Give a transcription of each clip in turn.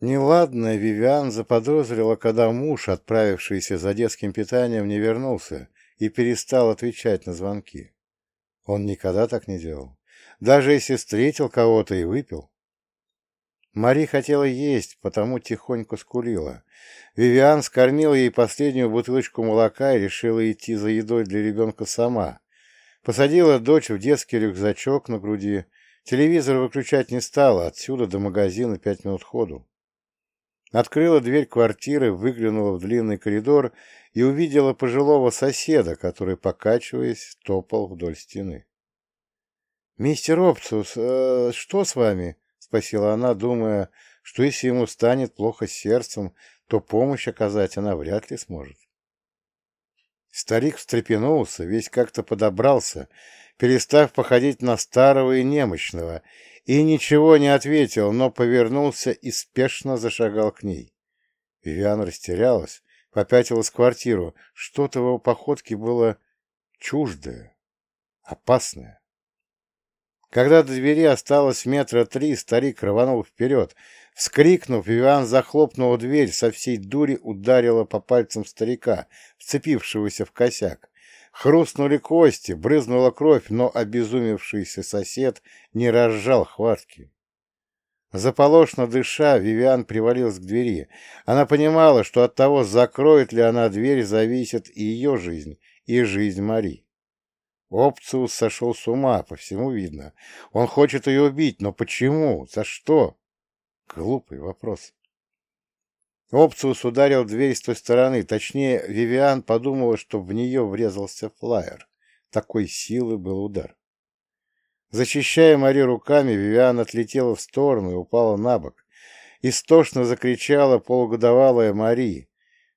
Неладное Вивиан заподозрила, когда муж, отправившийся за детским питанием, не вернулся и перестал отвечать на звонки. Он никогда так не делал, даже если встретил кого-то и выпил. Мари хотела есть, потому тихонько скулила. Вивиан скормила ей последнюю бутылочку молока и решила идти за едой для ребенка сама. Посадила дочь в детский рюкзачок на груди. Телевизор выключать не стала, отсюда до магазина пять минут ходу. Открыла дверь квартиры, выглянула в длинный коридор и увидела пожилого соседа, который, покачиваясь, топал вдоль стены. «Мистер Опциус, э, что с вами?» — спросила она, думая, что если ему станет плохо сердцем, то помощь оказать она вряд ли сможет. Старик встрепенулся, весь как-то подобрался, перестав походить на старого и немощного, и ничего не ответил, но повернулся и спешно зашагал к ней. Вивиан растерялась, попятилась в квартиру. Что-то в его походке было чуждое, опасное. Когда до двери осталось метра три, старик рванул вперед. Вскрикнув, Вивиан захлопнула дверь, со всей дури ударила по пальцам старика, вцепившегося в косяк. Хрустнули кости, брызнула кровь, но обезумевшийся сосед не разжал хватки. Заполошно дыша, Вивиан привалилась к двери. Она понимала, что от того, закроет ли она дверь, зависит и ее жизнь, и жизнь Мари. Опциус сошел с ума, по всему видно. Он хочет ее убить, но почему? За что? Глупый вопрос. Опциус ударил дверь с той стороны, точнее, Вивиан подумала, что в нее врезался флайер. Такой силы был удар. Защищая Мари руками, Вивиан отлетела в сторону и упала на бок. Истошно закричала полугодовалая Мари.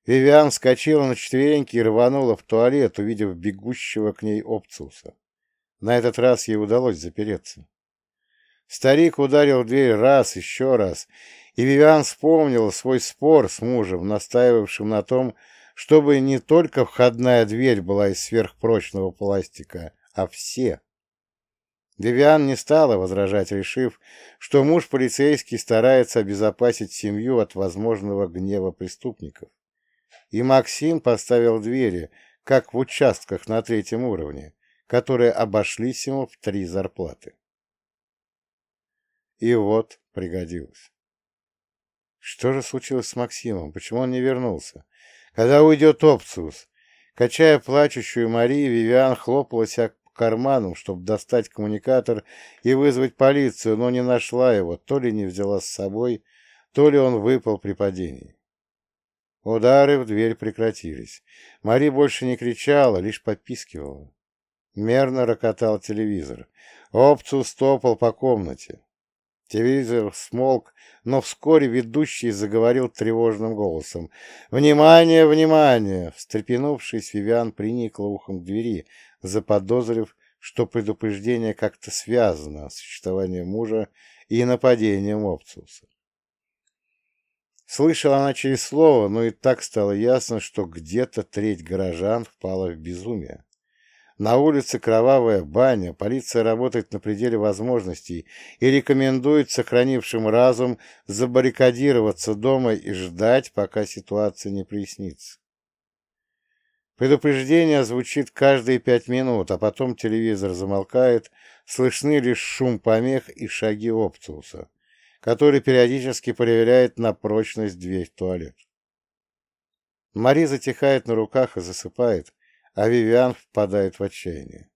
Вивиан вскочила на четвереньки и рванула в туалет, увидев бегущего к ней Опциуса. На этот раз ей удалось запереться. Старик ударил дверь раз, еще раз, и Вивиан вспомнила свой спор с мужем, настаивавшим на том, чтобы не только входная дверь была из сверхпрочного пластика, а все. Вивиан не стала возражать, решив, что муж полицейский старается обезопасить семью от возможного гнева преступников. И Максим поставил двери, как в участках на третьем уровне, которые обошлись ему в три зарплаты. И вот пригодилось. Что же случилось с Максимом? Почему он не вернулся? Когда уйдет Опциус? Качая плачущую Марию, Вивиан хлопала себя по карманам, чтобы достать коммуникатор и вызвать полицию, но не нашла его, то ли не взяла с собой, то ли он выпал при падении. Удары в дверь прекратились. Мари больше не кричала, лишь попискивала. Мерно рокотал телевизор. Опциус топал по комнате. Телевизор смолк, но вскоре ведущий заговорил тревожным голосом. «Внимание, внимание!» Встрепенувшись, Вивиан приникла ухом к двери, заподозрив, что предупреждение как-то связано с существованием мужа и нападением Опциуса. Слышала она через слово, но и так стало ясно, что где-то треть горожан впала в безумие. На улице кровавая баня, полиция работает на пределе возможностей и рекомендует сохранившим разум забаррикадироваться дома и ждать, пока ситуация не прояснится. Предупреждение звучит каждые пять минут, а потом телевизор замолкает, слышны лишь шум помех и шаги Опциуса, который периодически проверяет на прочность дверь в туалет. Мари затихает на руках и засыпает, а Вивиан впадает в отчаяние.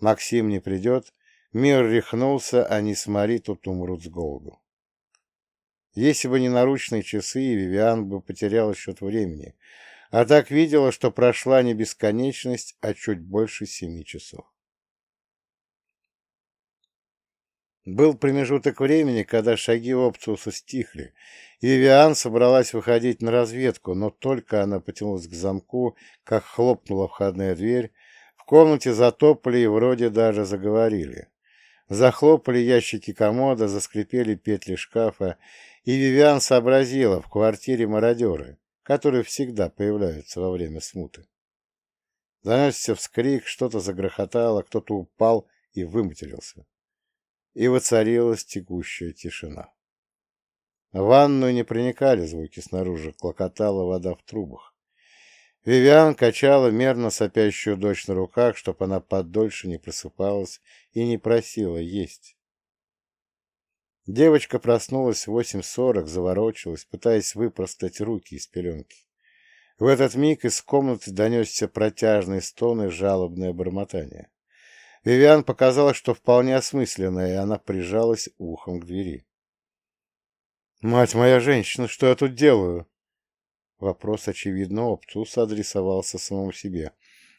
Максим не придет, мир рехнулся, они с Мари тут умрут с голоду. Если бы не наручные часы, Вивиан бы потеряла счет времени, а так видела, что прошла не бесконечность, а чуть больше семи часов. Был промежуток времени, когда шаги Опциуса стихли, и Вивиан собралась выходить на разведку, но только она потянулась к замку, как хлопнула входная дверь, в комнате затопали и вроде даже заговорили. Захлопали ящики комода, заскрипели петли шкафа, и Вивиан сообразила в квартире мародеры, которые всегда появляются во время смуты. Занесся вскрик, что-то загрохотало, кто-то упал и выматерился и воцарилась текущая тишина. В ванную не проникали звуки снаружи, клокотала вода в трубах. Вивиан качала мерно сопящую дочь на руках, чтобы она подольше не просыпалась и не просила есть. Девочка проснулась в 8.40, заворочилась, пытаясь выпростать руки из пеленки. В этот миг из комнаты донесся протяжный стон и жалобное бормотание. Вивиан показалось, что вполне осмысленное, и она прижалась ухом к двери. «Мать моя женщина, что я тут делаю?» Вопрос, очевидно, Оптус адресовался самому себе.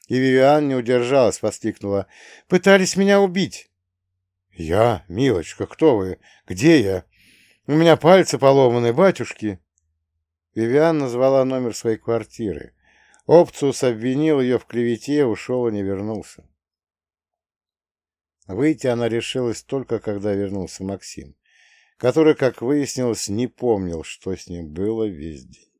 И Вивиан не удержалась, воскликнула. «Пытались меня убить!» «Я? Милочка, кто вы? Где я? У меня пальцы поломаны, батюшки!» Вивиан назвала номер своей квартиры. Опциус обвинил ее в клевете, ушел и не вернулся. Выйти она решилась только, когда вернулся Максим, который, как выяснилось, не помнил, что с ним было весь день.